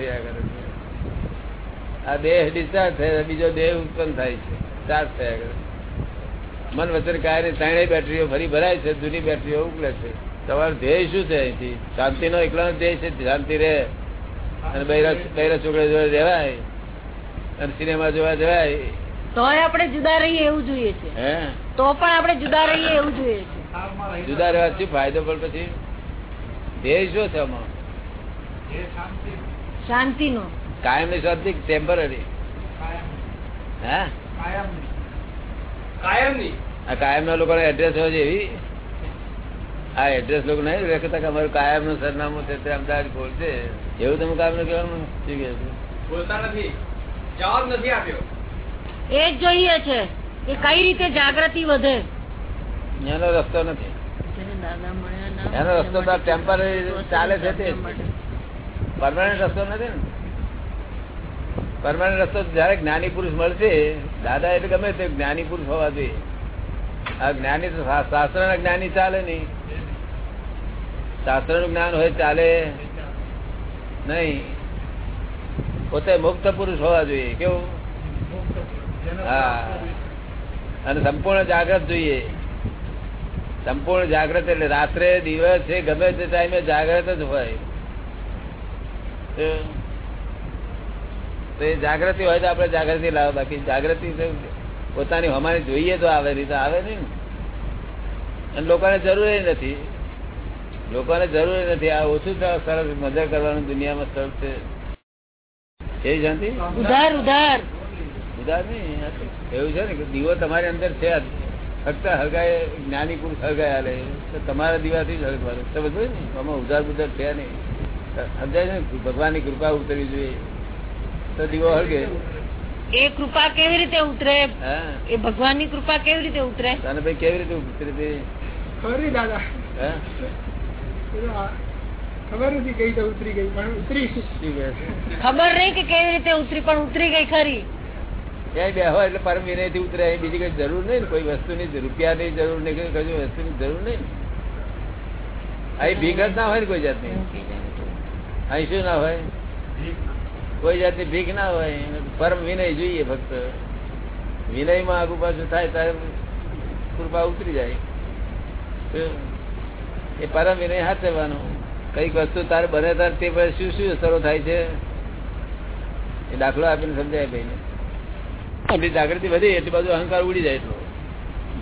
થયા કરે છે. આ દેહ ડિસ્ચાર્જ થયા બીજો દેહ ઉત્પન્ન થાય છે ચાર્જ થયા કરે મન વચન કાય ત્રણેય બેટરીઓ ફરી ભરાય છે જૂની બેટરીઓ ઉકલે છે. તમારો ધ્યેય શું છે અહીંથી? શાંતિનો એકલાનો ધ્યેય છે શાંતિ રહે. અને બૈરા બૈરા છોકરા જોવા જવાય અને સિનેમા જોવા જવાય. તો આપણે જુદા રહીએ એવું જોઈએ છે. હે? તો પણ આપણે જુદા રહીએ એવું જોઈએ છે. જુદા રહેવાથી ફાયદો પણ પછી? ધ્યેય શું છે આમાં? શાંતિનો. કાયમની શાંતિ ટેમ્પરરી હે? કાયમની. આ કાયમ ના લોકો એડ્રેસ હોય છે એવી? આ એડ્રેસ લોકો નહીં લખતા કે અમારું કાયમનું સરનામું છે તે અમદાવાદ છે એવું તમે કાયમનું કહેવાનું? શું બોલતા નથી. જવાબ નથી આપ્યો. એ જ જોઈએ છે કે કઈ રીતે જાગૃતિ વધે. એનો રસ્તો નથી. ના એનો રસ્તો તો ટેમ્પરરી ચાલે છે તે પરમાનન્ટ રસ્તો નથી ને. પરમાનન્ટ રસ્તો જયારે જ્ઞાની પુરુષ મળશે, દાદા એટલે ગમે તે જ્ઞાની પુરુષ હોવા જોઈએ. આ જ્ઞાની તો શા- શાસ્ત્રના જ્ઞાની ચાલે નહીં. શાસ્ત્રનું જ્ઞાન હોય ચાલે નહીં. પોતે મુક્ત પુરુષ હોવા જોઈએ, કેવું? હા. અને સંપૂર્ણ જાગ્રત જોઈએ. સંપૂર્ણ જાગ્રત એટલે રાત્રે, દિવસ, ગમે તે ટાઈમે જાગ્રત જ હોય. તો એ જાગૃતિ હોય તો આપણે જાગૃતિ લાવે. બાકી જાગૃતિ પોતાની અમારી જોઈએ તો આવે નહીં તો આવે નહીં. ને. અને લોકોને જરૂર નથી. લોકોને જરૂર નથી. આ ઓછું સરસ મજા કરવાનું દુનિયામાં સરસ છે. એ શાંતિ? ઉધાર ઉધાર. ઉધાર નહીં એવું છે ને કે દીવો તમારી અંદર છે જ. ફક્ત હળગાય જ્ઞાની પુરુષ હળગાય હાલે. તો તમારા દીવાથી જ હળગવાનું. બધું ને આમાં ઉધાર બુધાર છે નહીં. સમજાય છે ને? ભગવાનની કૃપા ઉતરવી જોઈએ. તો દીવો હળગે. એ કૃપા કેવી રીતે ઉતરે? એ ભગવાનની કૃપા કેવી રીતે ઉતરે? અને ભાઈ કેવી રીતે ઉતરી તે? ખરી દાદા. ખબર નથી કઈ તો ઉતરી ગઈ પણ ઉતરી? ખબર નહીં કે કેવી રીતે ઉતરી પણ ઉતરી ગઈ ખરી. ક્યાંય બે હોય એટલે પરમ વિનયથી ઉતરે બીજી કઈ જરૂર નહીં વસ્તુ ની રૂપિયા ની જરૂર નહીં કઈ વસ્તુ વસ્તુની જરૂર નહીં ને. અહીં ભીખ જ ના હોય ને કોઈ જાતની. અહીં ના હોય? કોઈ જાતની ભીખ ના હોય. પરમ વિનય જોઈએ ફક્ત વિનયમાં આગુ પાછું થાય ત્યારે કૃપા ઉતરી જાય. એ પરમ વિનય હાથવાનું. કંઈક વસ્તુ તારે બને તાર તે પછી શું શું અસરો થાય છે? એ દાખલો આપીને સમજાય ભાઈને. એટલી જાગૃતિ વધી એટલી બધું અહંકાર ઉડી જાય એટલો.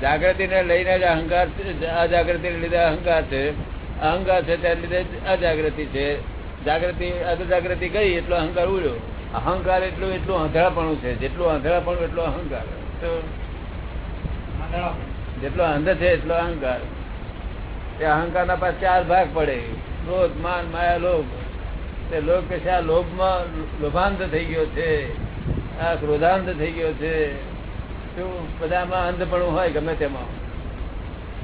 જાગૃતિ ને લઈને જ અહંકાર છે, લીધે અહંકાર છે. અહંકાર છે તેને લીધે અજાગૃતિ છે. જાગૃતિ અજાગૃતિ ગઈ એટલો અહંકાર ઉડ્યો. અહંકાર એટલું એટલું અંધળાપણું છે. જેટલું અંધળાપણું એટલો અહંકાર. જેટલો અંધ છે, એટલો અહંકાર. એ અહંકાર ના પાસે ચાર ભાગ પડે. ક્રોધ, માન, માયા, લોભ. તે લોભ કે છે, આ લોભમાં લોભાંત થઈ ગયો છે. આ ક્રોધાંત થઈ ગયો છે. શું બધામાં અંધપણું હોય ગમે તેમાં.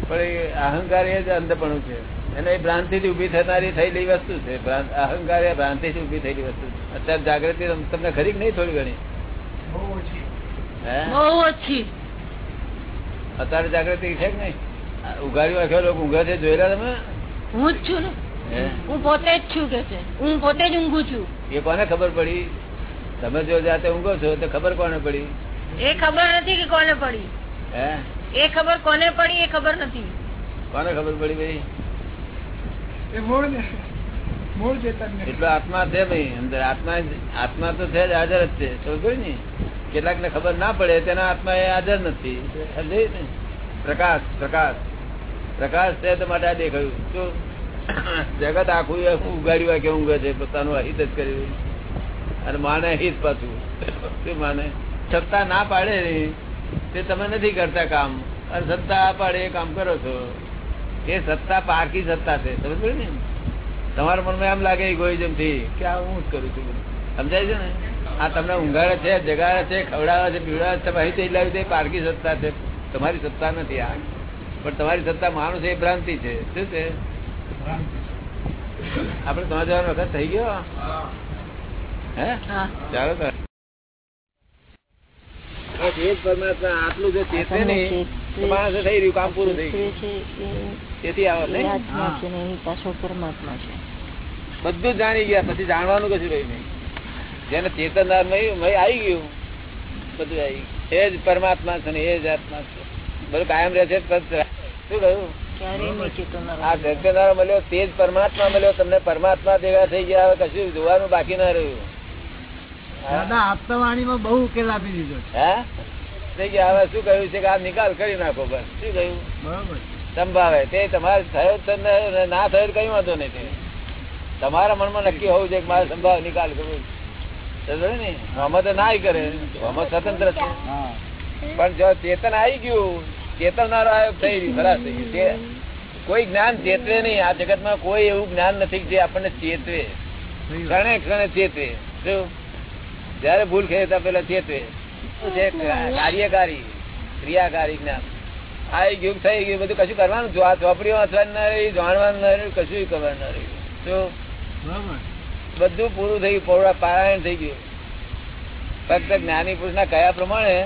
પણ એ અહંકાર એ જ અંધપણું છે. એને એ ભ્રાંતિ થી ઊભી થનારી થયેલી વસ્તુ છે. અહંકાર એ ભ્રાંતિ થી ઊભી થયેલી વસ્તુ છે. અત્યારે જાગૃતિ તમને ખરી કે નહીં થોડી ઘણી? હે? બહુ ઓછી. અત્યારે જાગૃતિ છે કે નહીં? ઉઘાડી વાંખ્યો લોકો ઊંઘે છે. જોયેલા તમે? હું જ છું હું પોતે જ છું કે છે. હું પોતે જ ઊંઘું છું. એ કોને ખબર પડી? તમે જો જાતે ઊંઘો છો તો ખબર કોને પડી? એ ખબર નથી કે કોને પડી. હે? એ ખબર કોને પડી એ ખબર નથી. કોને ખબર પડી ભાઈ? તો કેટલાક ને? ખબર ના પડે, તેના આત્મા એ હાજર નથી. પ્રકાશ પ્રકાશ. પ્રકાશ છે તો માટે આ દેખાયું. શું? જગત આખું ઉગાડ્યું કે ઊંઘે છે? પોતાનું અહિત જ કર્યું અને માને હિત પાછું. શું માને? સત્તા ના પાડે તે તમે નથી કરતા કામ. અને સત્તા પાડે એ કામ કરો છો. એ સત્તા પારકી સત્તા છે. સમજ ને? તમારા મનમાં એમ લાગે ઇગોઇઝમથી કે આ હું જ કરું છું સમજાય છે ને? આ તમને ઊંઘાડે છે જગાડે છે ખવડાવે છે પીવડાવે છે અહીં તે લાવી દે પારકી સત્તા છે. તમારી સત્તા નથી આ. પણ તમારી સત્તા માણસ એ ભ્રાંતિ છે. શું છે? આપડે ત્રણ જવાનો વખત થઈ ગયો? હે. હા? ચાલો એ જ પરમાત્મા આટલું જો ચેતે નહીં તો થઈ રહ્યું કામ પૂરું થઈ ગયું. તેથી આવે ને એની પાછળ પરમાત્મા છે. બધું જાણી ગયા પછી જાણવાનું કશું રહ્યું નહીં. જેને ચેતનદાર આવી ગયું બધું આવી. એ જ પરમાત્મા છે ને એ જ આત્મા છે. બધું કાયમ રહે છે શું કહ્યું? ક્યારેય નહીં ચેતવનારો. આ ચેતનદાર મળ્યો તે જ પરમાત્મા મળ્યો તમને પરમાત્મા ભેગા થઈ ગયા હવે કશું જોવાનું બાકી ના રહ્યું? દાદા આપતાવાણીમાં બહુ ઉકેલ આપી દીધો છે. થઈ ગયા હવે શું કહ્યું છે કે આ નિકાલ કરી નાખો બસ. શું કહ્યું? બરોબર. સંભાવે. તે તમારે થયો જ ના થયો કઈ વાંધો નહીં તે. તમારા મનમાં નક્કી હોવું છે કે મારે સંભાવ નિકાલ કરવો. ને? આમાં તો ના કરે. આમાં સ્વતંત્ર છે. પણ જો ચેતન આવી ગયું ચેતવનારો આયોગ થઈ ગયું ખરાબ થઈ ગયું કોઈ જ્ઞાન ચેતવે નહીં. આ જગતમાં કોઈ એવું જ્ઞાન નથી જે આપણને ચેતવે. ક્ષણે ક્ષણે ચેતવે. શું? જયારે ભૂલ ખેર પેલા ચેતવે. કાર્યકારી ક્રિયાકારી જ્ઞાન. આ યુગ થઈ ગયું બધું કશું કરવાનું આ ચોપડીઓ વાંચવાનું ના રહ્યું જાણવાનું ના રહ્યું કશું કરવાનું ના રહ્યું. તો બધું પૂરું થઈ ગયું પૌરા પારાયણ થઈ ગયું. ફક્ત જ્ઞાની પુરુષ ના કયા પ્રમાણે?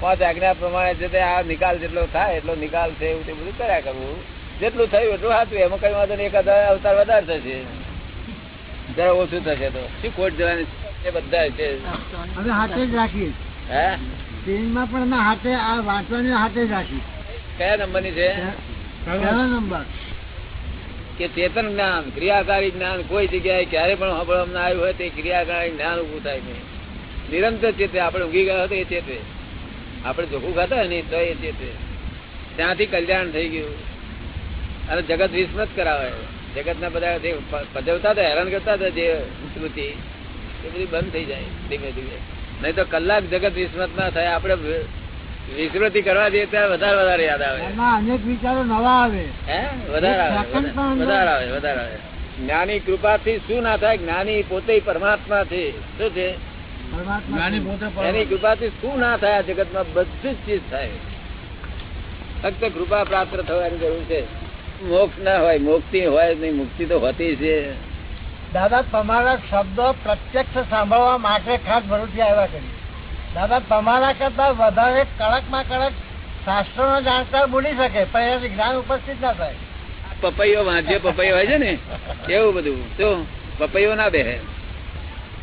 પાંચ આજ્ઞા પ્રમાણે જે તે આ નિકાલ જેટલો થાય એટલો નિકાલ છે એવું તે બધું કર્યા કરવું. જેટલું થયું એટલું સાચું. એમાં કઈ વાંધો નહીં એકાદ અવતાર વધારે થશે. જરા ઓછું થશે તો. શું ખોટ જવાની એ બધા છે. હવે હાથે જ રાખીએ. હે? ટ્રેનમાં પણ ના હાથે આ વાંચવાની હાથે જ રાખી કયા નંબરની છે? કયા નંબર. કે ચેતન જ્ઞાન ક્રિયાકારી જ્ઞાન કોઈ જગ્યાએ ક્યારે પણ સાંભળવામાં આવ્યું હોય તે ક્રિયાકારી જ્ઞાન ઉભું થાય નહીં. નિરંતર ચેતે આપણે ઊંઘી ગયા હતા એ ચેતે આપણે જોખું ખાતા ને તો એ ચેતે ત્યાંથી કલ્યાણ થઈ ગયું. અને જગત વિસ્મૃત કરાવે. જગત ના બધા જે પજવતા હતા હેરાન કરતા હતા જે સ્મૃતિ. એ બધી બંધ થઈ જાય ધીમે ધીમે. નહીં તો કલાક જગત વિસ્મત ના થાય. આપણે વિસ્મૃતિ કરવા જઈએ ત્યારે વધારે વધારે યાદ આવે. અનેક વિચારો નવા આવે. હે? વધારે આવે, વધારે આવે વધારે આવે. જ્ઞાની કૃપાથી શું ના થાય? જ્ઞાની પોતે પરમાત્મા છે? શું છે એની કૃપાથી શું ના થાય આ જગતમાં? બધી જ ચીજ થાય. ફક્ત કૃપા પ્રાપ્ત થવાની જરૂર છે. મોક્ષ ના હોય મુક્તિ હોય નહીં. મુક્તિ તો હોતી છે. દાદા તમારા શબ્દો પ્રત્યક્ષ સાંભળવા માટે ખાસ ભરૂચી આવ્યા કરી દાદા તમારા કરતા વધારે કડકમાં કડક શાસ્ત્રો નો જાણકાર બોલી શકે પણ એનાથી જ્ઞાન ઉપસ્થિત ના થાય. પપૈયો વાંચ્યો પપૈયો હોય છે ને? એવું બધું. તો પપૈયો ના બે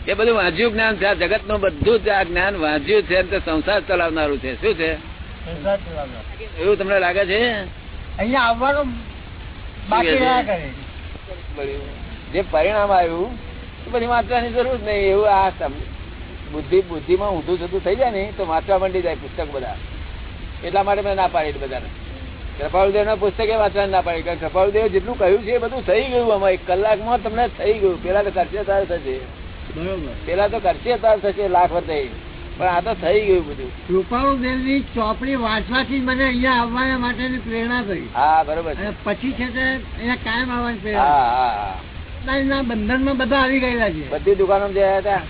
એ બધું વાંચ્યું જ્ઞાન છે. જગતનું બધું જ આ જ્ઞાન વાંચ્યું છે. તે સંસાર ચલાવનારું છે. શું છે? એવું તમને લાગે છે? અહીંયા આવવાનું બાકી રહ્યા કરે. જે પરિણામ આવ્યું એ બધી વાંચવાની જરૂર જ નહીં. એવું આ બુદ્ધિ બુદ્ધિમાં ઊંધું જતું થઈ જાય ને તો વાંચવા માંડી જાય પુસ્તક બધા. એટલા માટે મેં ના પાડી બધાને. કૃપાળુદેવ ના પુસ્તકે વાંચવા ના પાડી. કારણ કૃપાળુદેવ જેટલું કહ્યું છે એ બધું થઈ ગયું આમાં. એક કલાકમાં તમને થઈ ગયું. પેલા તો કરશે તાર થશે. પેલા તો કરશે તાર થશે લાખ વધે પણ આ તો થઈ ગયું બધું. કૃપાળુદેવની ચોપડી વાંચવાથી મને અહીંયા આવવા માટેની પ્રેરણા થઈ હા બરોબર પછી છે તે અહીંયા કાયમ આવવાની પ્રેરણા. હા હા. બંધનમાં બધા આવી ગયેલા છે. બધી દુકાનો જયા હતા?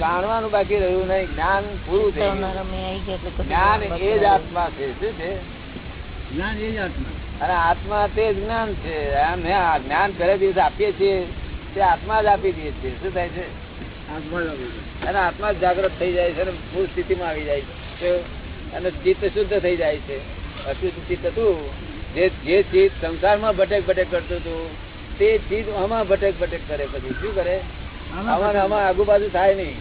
જાણવાનું બાકી રહ્યું નહીં. જ્ઞાન પૂરું થઈ ગયું. ચેતવનારા મેં આવી ગયા એટલે કશું જ્ઞાન એ જ આત્મા છે. શું છે? જ્ઞાન એ જ આત્મા. અને આત્મા તે જ્ઞાન છે. અમે આ જ્ઞાન પહેલે દિવસ આપીએ છીએ. તે આત્મા જ આપી દઈએ છીએ. શું થાય છે. અને આત્મા જ જાગૃત થઈ જાય છે અને મૂળ સ્થિતિમાં આવી જાય છે. અને ચિત્ત શુદ્ધ થઈ જાય છે. અશુદ્ધ ચિત્ત હતું. જે જે ચિત્ત સંસારમાં ભટેક ભટેક કરતું હતું તે ચીજ આમાં ભટક ભટક કરે પછી. શું કરે? આમાં આમાં આગુ બાજુ થાય નહીં.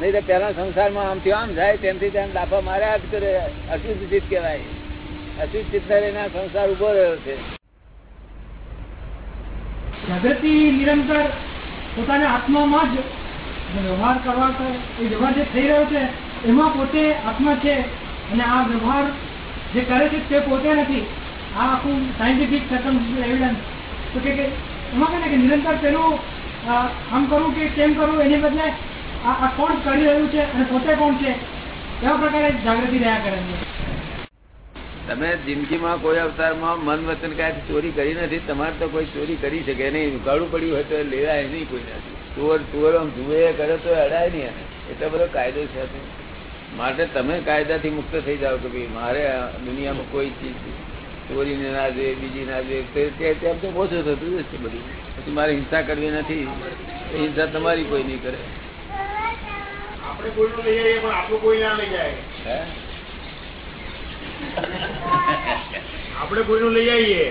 નહીં તો પેલા સંસારમાં આમથી આમ જાય તેમથી તેમ લાફા માર્યા જ કરે. અશુદ્ધ ચિત્ત કહેવાય. અશુદ્ધ ચિત્ત રહીને સંસાર ઊભો રહ્યો છે. પ્રગતિ નિરંતર પોતાના આત્મામાં જ વ્યવહાર કરવા એ વ્યવહાર જે થઈ રહ્યો છે એમાં પોતે આત્મા છે અને આ વ્યવહાર જે કરે છે તે પોતે નથી. આ આખું સાયન્ટિફિક સર્કમ એવિડન્સ તો કે એમાં કહે કે નિરંતર પેલું આમ કરવું કે કેમ કરવું એની બદલે આ કોણ કરી રહ્યું છે અને પોતે કોણ છે, એવા પ્રકારે જાગૃતિ રહ્યા કરે છે. તમે જિંદગીમાં કોઈ અવતારમાં મન વચન કાંઈ ચોરી કરી નથી? તમારે તો કોઈ ચોરી કરી શકે નહીં. ઉગાડું પડ્યું હોય તો લેવાય નહીં કોઈ નથી ચોર ચોર આમ જુએ, કરે તો અડાય નહીં એટલો બધો કાયદો છે. માટે તમે કાયદાથી મુક્ત થઈ જાઓ કે ભાઈ, મારે દુનિયામાં કોઈ ચીજ ચોરીને ના જોઈએ બીજી ના જોઈએ તેમ તો ઓછું થતું જશે બધું. પછી મારે હિંસા કરવી નથી. હિંસા તમારી કોઈ નહીં કરે. આપણે કોઈનું લઈ આવીએ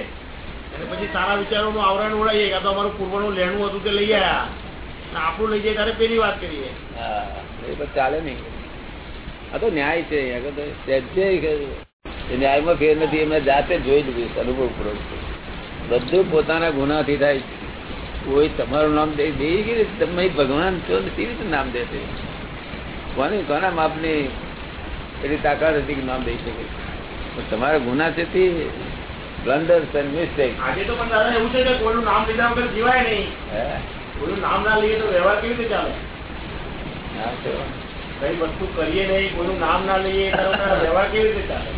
અને પછી સારા વિચારોનું આવરણ ઉડાવીએ કાં તો અમારું પૂર્વનું લેણું હતું તે લઈ આવ્યા આપણું લઈ જઈએ ત્યારે પેલી વાત કરીએ. હા એ બધું ચાલે નહીં. આ તો ન્યાય છે આગળ તો એ ન્યાયમાં ફેર નથી એમને જાતે જોઈ લીધું છે, અનુભવ પૂર્વક બધું પોતાના ગુનાથી થાય છે. કોઈ તમારું નામ દે દે કે તમે ભગવાન છો કેવી રીતે નામ દેશે કોની કોના માપની એટલી તાકાત હતી કે નામ દઈ શકે? પણ તમારા ગુના છે તે બ્લન્ડર એન્ડ મિસ્ટેક. આજે તો પણ દાદા એવું છે કે કોઈનું નામ લીધા વગર જીવાય નહીં. કોઈનું નામ ના લઈએ તો વ્યવહાર કેવી રીતે ચાલે? કઈ વસ્તુ કરીએ નહીં કોઈનું નામ ના લઈએ તો વ્યવહાર કેવી રીતે ચાલે?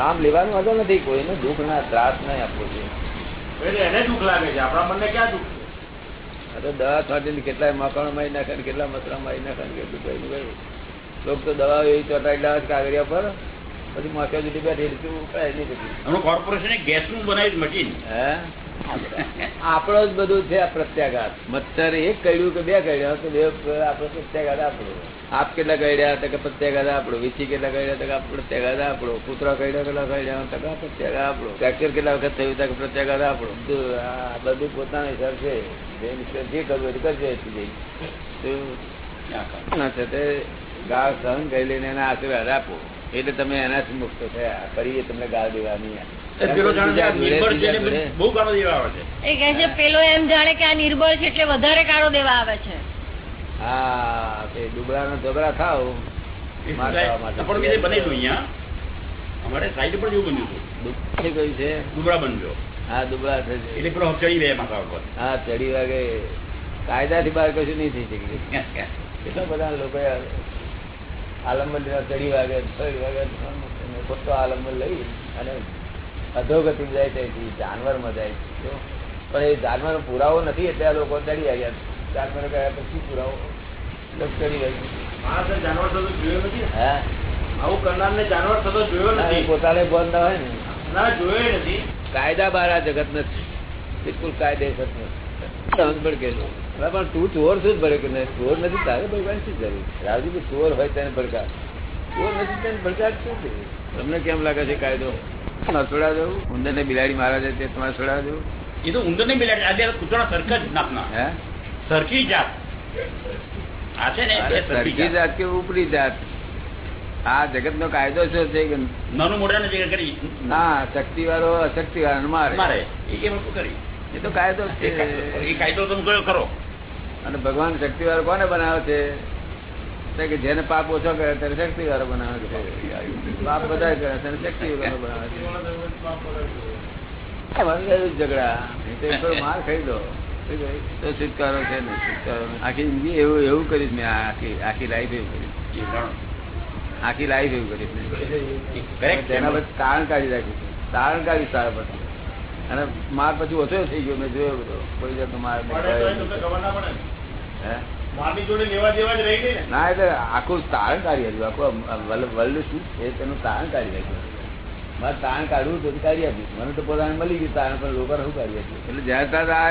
નામ લેવાનું વાંધો નથી કોઈનું દુઃખ ના ત્રાસ નહીં આપવો જોઈએ. એને દુઃખ લાગે છે આપણા મનને ક્યાં દુઃખ છે? દવા છાંટીને કેટલાય મકાણ મારી નાખે ને કેટલા મસરા મારી નાખે ને કેટલું કઈ ગયું લોકો તો દવા એવી ચોટાડી લાવે કાગરિયા કાગળિયા પર પછી માથા જુદી બેઠી શું કઈ નહીં બધું. કોર્પોરેશને ગેસનું બનાવ્યું મશીન હે? આપણો જ બધું છે પ્રત્યાઘાત. મચ્છર એક કહ્યું કે બે કડ્યા તો બે આપણો પ્રત્યાઘાત આપણો. આપ કેટલા કડ્યા તો કે પ્રત્યાઘાત આપણો. વીછી કેટલા કડ્યા તો કે આ પ્રત્યાઘાત આપણો. કૂતરા કડ્યા કેટલા કડ્યા તો કે પ્રત્યાઘાત આપણો. ફ્રેક્ચર કેટલા વખત થયું તો કે પ્રત્યાઘાત આપણો. આ બધું પોતાનો હિસાબ છે. જે કરવું કરજે જઈ ના છે તે ગાળ સહન કરી લઈને એના આશીર્વાદ આપો. એટલે તમે એનાથી મુક્ત થયા. ફરી તમને ગાળ દેવાની પેલો જાણે છે આ નિર્બળ છે બીજા એટલે જોડે- બહુ ગાળો દેવા આવે છે. એ કહે છે પેલો એમ જાણે કે આ નિર્બળ છે એટલે વધારે કાળો દેવા આવે છે. હા તે દુબળાનો ઝઘડા થાવ. માર ખાવા માટે. સપોર્ટ બીજે બનેલું અહીંયા. અમારે સાઈડ પર જેવું બન્યું કયું છે? દુબળા બનજો હા દુબળા થશે એટલે પેલો ચડી ગયા માથા ઉપર. હા ચડી વાગે. કાયદાથી બહાર કશું નહીં થઈ શકે. કેટલા બધા લોકો આલંબન ચડી વાગે ચડી વાગે ખોટો આલંબન લઈ અને અધોગતિ જાય છે જાનવરમાં જાય છે. પણ એ જાનવર પુરાવો નથી એટલે આ લોકો ચડી આવ્યા જાનવર ગયા પછી પુરાવો ચડી જોયો નથી? ને. હા. આવું કરનારને જાનવર થતો જોયો નથી? પોતાને બંધ ના હોય ને. કાયદા બાર આ જગત નથી. બિલકુલ કાયદેસર નથી. સમજ પણ પણ તું ચોર શું જ ભરે કે નહીં. ચોર નથી તારે ભગવાન શું જરૂર? રાવજી કે ચોર હોય તેને ભડકા. ચોર નથી તેને ભડકા શું છે? તમને કેમ લાગે છે કાયદો? ન છોડા દઉં? ઉંદર ને બિલાડી મારા છે તે તમારે છોડા દઉં? એ તો ઉંદર નહીં મિલાય આજે કૂતરા સરખા જ નાખના હે? સરખી જાત. આ છે ને સરખી જાત. કે ઉપરી જાત? આ જગત નો કાયદો શું છે કે નાનું મોઢાને જગ્યા કરી. ના શક્તિ વાળો અશક્તિ વાળો મારે. મારે. એ કેમ કરી? એ તો કાયદો છે. એ કાયદો તમે કયો ખરો? અને ભગવાન શક્તિ વાળો કોને બનાવે છે? કે જેને પાપ ઓછો કરે તેને શક્તિ વાળો બનાવે છે. પાપ બધા કરે તેને શક્તિ વાળો બનાવે છે. ઝઘડા. માર ખાઈ દો. તો છુટકારો છે ને છુટકારો આખી જિંદગી એવું એવું કરીશ મેં આખી આખી લાઈફ એવું કરીશ. આખી લાઈફ એવું કરીશ. તેના પછી તારણ કાઢી રાખીશું. તારણ કાઢી સારા પછી અને માર પછી ઓછો થઈ ગયો મેં જોયો બધો. કોઈ જાતનો માર ના એટલે આખું તારણ કાઢી હતું આખું વર્લ્ડ શું? છે તેનું તારણ કાઢી રાખ્યું મારે તારણ કાઢવું તો કાઢી આપ્યું મને તો પોતાને મળી ગયું તારણ પણ લોકો શું કાઢી આપ્યું? એટલે જ્યારે તાર આ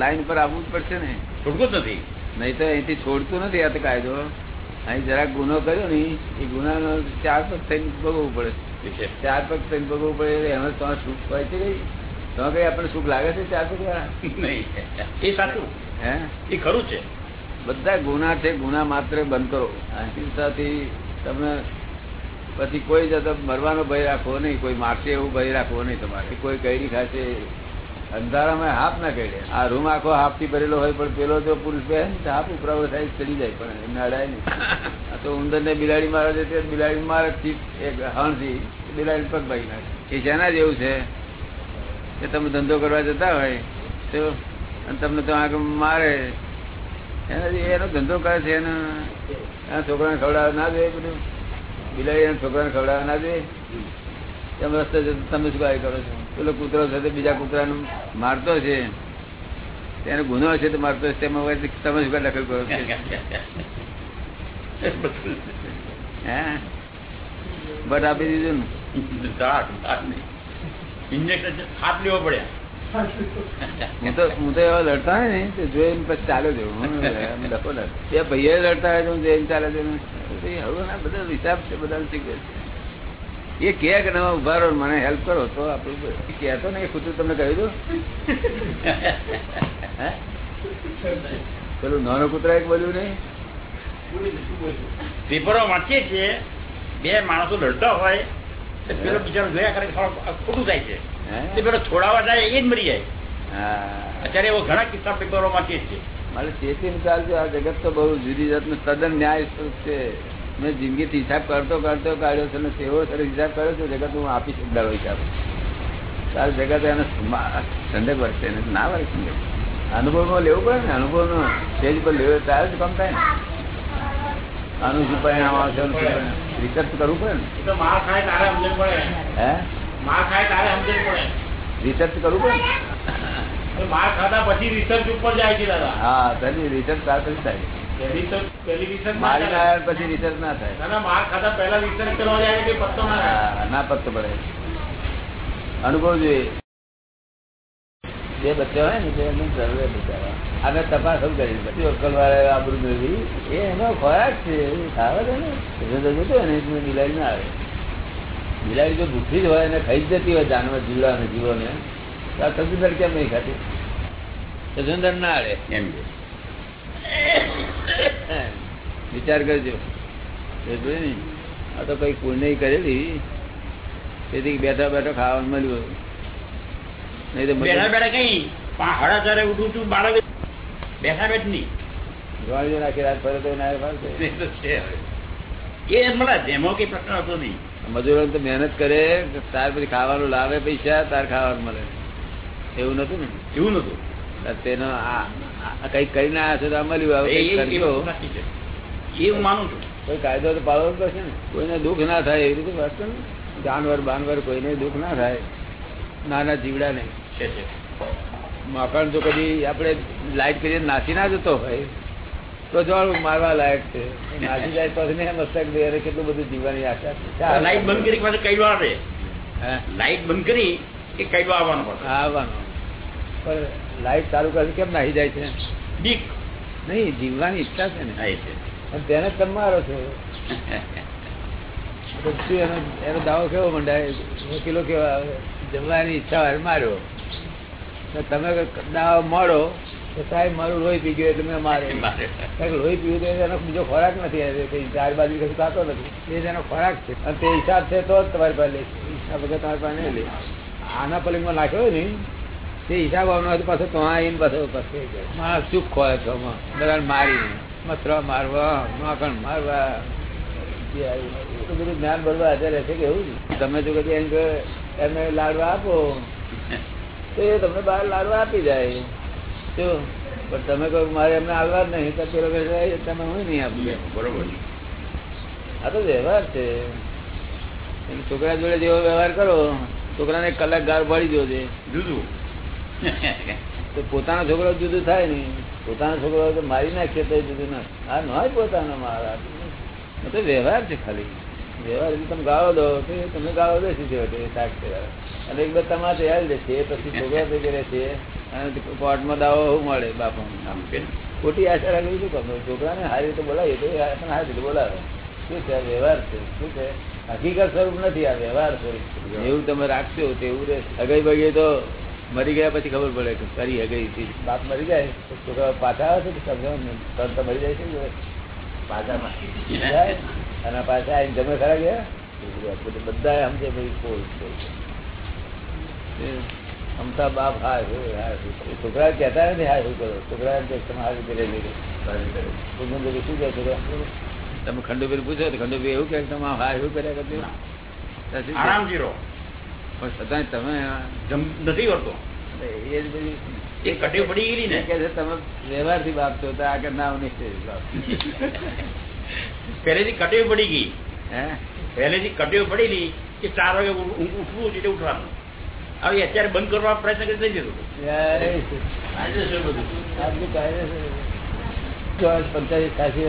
લાઈન પર આવવું જ પડશે ને. છોડતું જ નથી. નહીં તો અહીંથી છોડતું નથી આ તો કાયદો. અહીં જરાક ગુનો કર્યો ને એ ગુનાનો ચાર પગ થઈને ભોગવવું પડે. ચાર પગ થઈને ભોગવવું પડે એમાં તો સુખ હોય છે કઈ તો કઈ આપણને સુખ લાગે છે ચાર પગ નહીં. એ સાચું. હે? એ ખરું છે. બધા ગુના છે ગુના માત્ર બંધ કરો. અહિંસાથી તમને પછી કોઈ જતો મરવાનો ભય રાખવો નહીં કોઈ મારશે એવું ભય રાખવો નહીં તમારે. કોઈ કઈ ખાશે અંધારામાં હાફ ના કઈડે આ રૂમ આખો હાફથી ભરેલો હોય પણ પેલો જો પુરુષ બે હાફ ઉપરાવો થાય ચડી જાય પણ એમને અડાય નહીં. આ તો ઉંદર ને બિલાડી મારે છે બિલાડી મારે થી એક હણથી બિલાડી પગ ભાઈ નાખે. એ જેના જેવું છે. કે તમે ધંધો કરવા જતા હોય, તો અને તમને તો આગળ મારે. એનાથી એનો ધંધો કરે છે, એનો એના છોકરાને ખવડાવવા ના જોઈએ બધું. બિલાડી એના છોકરાને ખવડાવવા ના જોઈએ એમ રસ્તે તમે શું કાંઈ કરો છો? પેલો કૂતરો છે તે બીજા કૂતરાને મારતો છે. તેનો ગુનો છે તો મારતો છે, તેમાં તમે શું કાંઈ દખલ કરો છો? હે? બટ આપી દીધું ને. ઇન્જેક્શન હાથ લેવો પડ્યા હું તો હું તો એવા લડતા હોય ને તો જોઈને પછી ચાલે જવું હું લખો લખ. બે ભાઈએ લડતા હોય તો હું જોઈને ચાલે જવું હવે ના બધા હિસાબ છે બધા શીખવે છે? એ કે કે તમે ઊભા રહો મને હેલ્પ કરો. તો આપણું કહેતો ને એ ખુદ તમને કહી દઉં પેલું નાનો કૂતરા એક બોલ્યું નહીં? પેપરો વાંચીએ છીએ. બે માણસો લડતા હોય પેલો બિચારો જોયા કરે કે ખોટું થાય છે? તે પેલો છોડાવા જાય એ જ મરી જાય. અત્યારે એવો ઘણા કિસ્સા પેપરો વાંચીએ છે. મારે ચેતીને ચાલજો આ જગત તો બહુ જુદી જાતનું તદ્દન ન્યાય સ્વરૂપ છે. મેં જિંદગીથી હિસાબ કરતો કરતો કાઢ્યો છે અને એવો સરસ હિસાબ કર્યો છે જગત હું આપી શકદારો હિસાબ. તાર જગત એને ઠંડક વર્તે ને ના વર્તે. ઠંડક અનુભવમાં લેવું પડે ને અનુભવનો સ્ટેજ પર લેવો ત્યારે જ કામ થાય ને. આનું શું પરિણામ આવશે? રિસર્ચ કરવું પડે ને? માર ખાય તારે સમજણ પડે. હે? માર ખાય તારે સમજણ પડે. રિસર્ચ કરવું પડે માર ખાધા પછી રિસર્ચ ઉપર જાય છે દાદા. હા તરી રિસર્ચ તાર થાય. પહેલી તો રિસર્ચ મારી ના પછી રિસર્ચ ના થાય. ના ના માર ખાધા પહેલા રિસર્ચ કરવા જાય કે પત્તો ના ના પત્તો પડે. અનુભવ જોઈએ. બે બચ્ચા હોય ને તે એમને જરૂર બિચારા. અમે તપાસ શું કરી? પછી અક્કલવાળા આબરૂ મેળવી. એ એનો ખોરાક છે ખાવા દે ને. એટલે તો જોતો ને એટલે બિલાડી ના આવે. બિલાડી જો ભૂખી જ હોય અને ખાઈ જતી હોય જાનવર જીવડા અને જીવોને. તો આ તજુદર કેમ નહીં ખાતી? તજુદર ના આવે એમ વિચાર કરજો. આ તો કઈ પુણ્ય કરેલી. તેથી બેઠા બેઠા ખાવાનું મળ્યું નહીં તો બેઠા બેઠા કઈ? પણ હડા ચારે ઉઠું છું બાળક બેઠા બેઠ નહીં. નાખી રાત ફરે તો ના એ જ મળે કઈ પ્રશ્ન હતો નહીં. મજૂરો તો મહેનત કરે તાર પછી ખાવાનું લાવે પૈસા તાર ખાવાનું મળે. એવું નતું ને? એવું નતું તેનો કઈ કરી ના છો તો મળ્યું હવે એ- હું માનું છું. કોઈ કાયદો તો પાડવો જ પડશે ને. કોઈને દુઃખ ના થાય એવી રીતે વાત ને જાનવર બાનવર કોઈને દુઃખ ના થાય. નાના જીવડા નહીં માખણ જો કદી આપણે લાઈટ કરીને નાસી ના જતો હોય તો જવાનું મારવા લાયક છે. નાસી જાય તો મસ્તક દે કેટલું બધું જીવવાની આશા છે. લાઈટ બંધ કરી પાછું કઈડો આવે? લાઈટ બંધ કરી એ કઈડો આવવાનું પડશે આવવાનું. પણ લાઈટ ચાલુ કરી કેમ નાહી જાય છે? બીક. નહીં જીવવાની ઈચ્છા છે ને. પણ તેને તમારો છે મારો છો. તો એનો એનો દાવો કેવો મંડાય? વકીલો કેવા આવે? જમવાની ઈચ્છા માર્યો. તમે દાવો મળો તો સાહેબ મારું લોહી પી ગયું એટલે મેં મારે. લોહી પીવું તો એનો બીજો ખોરાક નથી ચાર બાજુ કશું ખાતો નથી. એ એનો ખોરાક છે. અને તે હિસાબ છે તો જ તમારી પાસે હિસાબ વગર તમારી પાસે લે. આના પલિંગમાં નાખ્યો ને તે હિસાબ આવનો હતો પાછો તો આવીને પાછો પાછો માણસ ચૂપ ખોય છો બધા મારી મથરા મારવા માખણ મારવા. એ બધું જ્ઞાન બળવા હાજર રહેશે કે એવું તમે જો કદી એમ એમને લાડવા આપો. તો એ તમને બહાર લાડવા આપી જાય. શું? પણ તમે કહો મારે એમને હાલવા જ નહીં તો પેલો કહે છે, "એ તમે હું નહીં આપી? બરોબર આ તો વ્યવહાર છે. છોકરા જોડે જેવો વ્યવહાર કરો છોકરાને કલાક ગાર ભરી દો છે જુદું. તો પોતાનો છોકરો જુદું થાય ને. પોતાનો છોકરો મારી નાખીએ તો જુદું ના આ ન હોય પોતાનો મારા તો વ્યવહાર છે ખાલી. વ્યવહાર તમે ગાળો દો તો એ ગાળો દેશે છે શાક છે અને એક બધા તમારે યાદ દેશે પછી છોકરા ભેગી છે અને કોર્ટમાં દાવો શું મળે બાપુ આમ કે ખોટી આશા રાખવી શું કરું છોકરાને સારી રીતે બોલાવીએ તો પણ સારી રીતે બોલાવે. શું છે વ્યવહાર છે? શું છે? હકીકત સ્વરૂપ નથી આ વ્યવહાર સ્વરૂપ એવું તમે રાખશો તો એવું રહે અગઈ બગી તો મરી ગયા પછી ખબર પડે કે કરી અગઈ હતી. બાપ મરી જાય. તો છોકરા પાછા આવે છે કે સમજાવ મરી જાય છે. પાછા જાય. અને પાછા આવીને જમે ખરા ગયા બધું સમજે ભાઈ કોઈ. અમતા બાપ હા. છોકરા કહેતા નથી હા શું કરો. છોકરા એમ કે તમે આ કરે શું કહે છોકરા તમે ખંડુભાઈ પૂછો તો ખંડુભાઈ એવું કે તમે હા શું કર્યા કરતી કહે? આરામ જીરો પણ છતાં તમે જમ નથી કરતો એ જ બધી. એ કટી પડી ગઈ ને. કે તમે વ્યવહારથી બાપ છો તો આગળ ના નિશ્ચય બાપ પહેલેથી કટીઓ પડી ગઈ. હે? પહેલેથી પડી પડેલી કે ચાર વાગે ઉઠવું એટલે ઉઠવાનું. હવે અત્યારે બંધ કરવા પ્રયત્ન કરી થઈ જતો પંચાયત ખાસી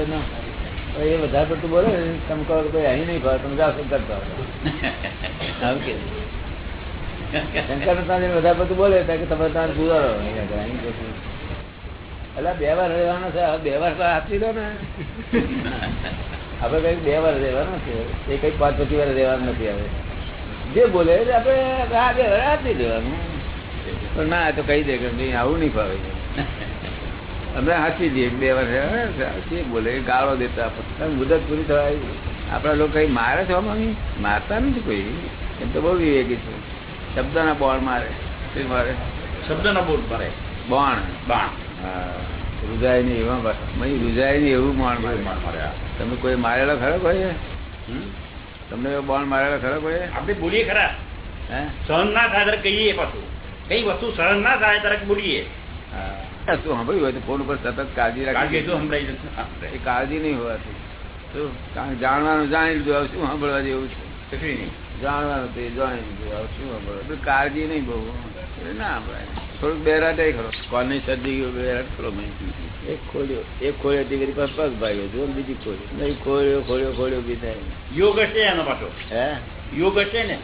એ વધારે પડતું બોલે ને, તમે કહો કે અહીં નહીં ભાવે તમે જાઓ શંકર ભાવ. કે. શંકર વધારે પડતું બોલે ત્યાં કે તમે ત્યાં ગુજારો અહીં અલા બે વાર રહેવાનો છે બે વાર તો આપી દો ને. આપણે કઈ બે વાર રહેવાનું છે એ કઈ પાંચ પછી વાર રહેવાનું નથી આવે જે બોલે આપણે આ બે વાર આપી દેવાનું. પણ ના તો કહી દે કે નહીં આવું નહીં ફાવે. અમે હાચી દઈએ બે વાર હાચી બોલે ગાળો દેતા મુદત પૂરી થવા આપણા લોકો કઈ મારે છે મમ્મી મારતા નથી કોઈ. એમ તો બહુ વિવેકી છે. શબ્દના બોણ મારે. શું મારે? શબ્દના બોલ મારે. બોણ. બાણ. રૂજાય નહીં એવા મય રૂજાય નહીં એવું માણ મારે. બાણ મારે તમે કોઈ મારેલો ખરો કોઈ? તમને એવો બોણ મારેલો ખરો કોઈ? આપણે બોલીએ ખરા. હે? સહન ના થાય તરફ કહીએ પાછું. કઈ વસ્તુ સહન ના થાય તરફ બોલીએ. શું સાંભળ્યું હોય તો ફોન ઉપર સતત કાળજી રાખી સંભળાઈ એ કાળજી નહીં હોવાથી. શું કારણ જાણવાનું જાણી લીધું શું સાંભળવા જેવું છે? જાણવાનું તે જાણી લીધું શું સાંભળવા? કાળજી નહીં બહુ. ના સંભળાય. થોડુંક બેરાટ એ ખરો કોની ગયો બેરાટ ખરો મેં એક ખોલ્યો એક ખોલ્યો તે કરી પાસે પગ ભાગ્યો જો બીજી ખોલ્યો. નહીં ખોલ્યો ખોલ્યો ખોલ્યો બીજા યોગ હશે એનો પાછો? હે? યોગ હશે ને?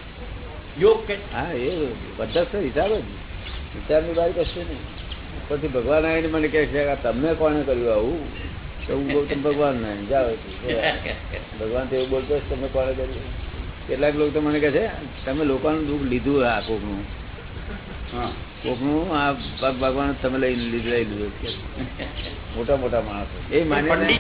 યોગ કે હા એ બધા તો હિસાબ જ. વિચારની બારી કશે નહીં. પછી ભગવાન આવીને મને કહે છે આ તમને કોણે કર્યું આવું? તો હું કહું તમે ભગવાન ને જાઓ ભગવાન તો એવું બોલતો તમે કોણે કર્યું? કેટલાક લોકો તો મને કહે છે તમે લોકોનું દુઃખ લીધું આ કોકનું. હા. કોકનું આ ભગવાન તમે લઈ લીધું. મોટા મોટા માણસો. એ માને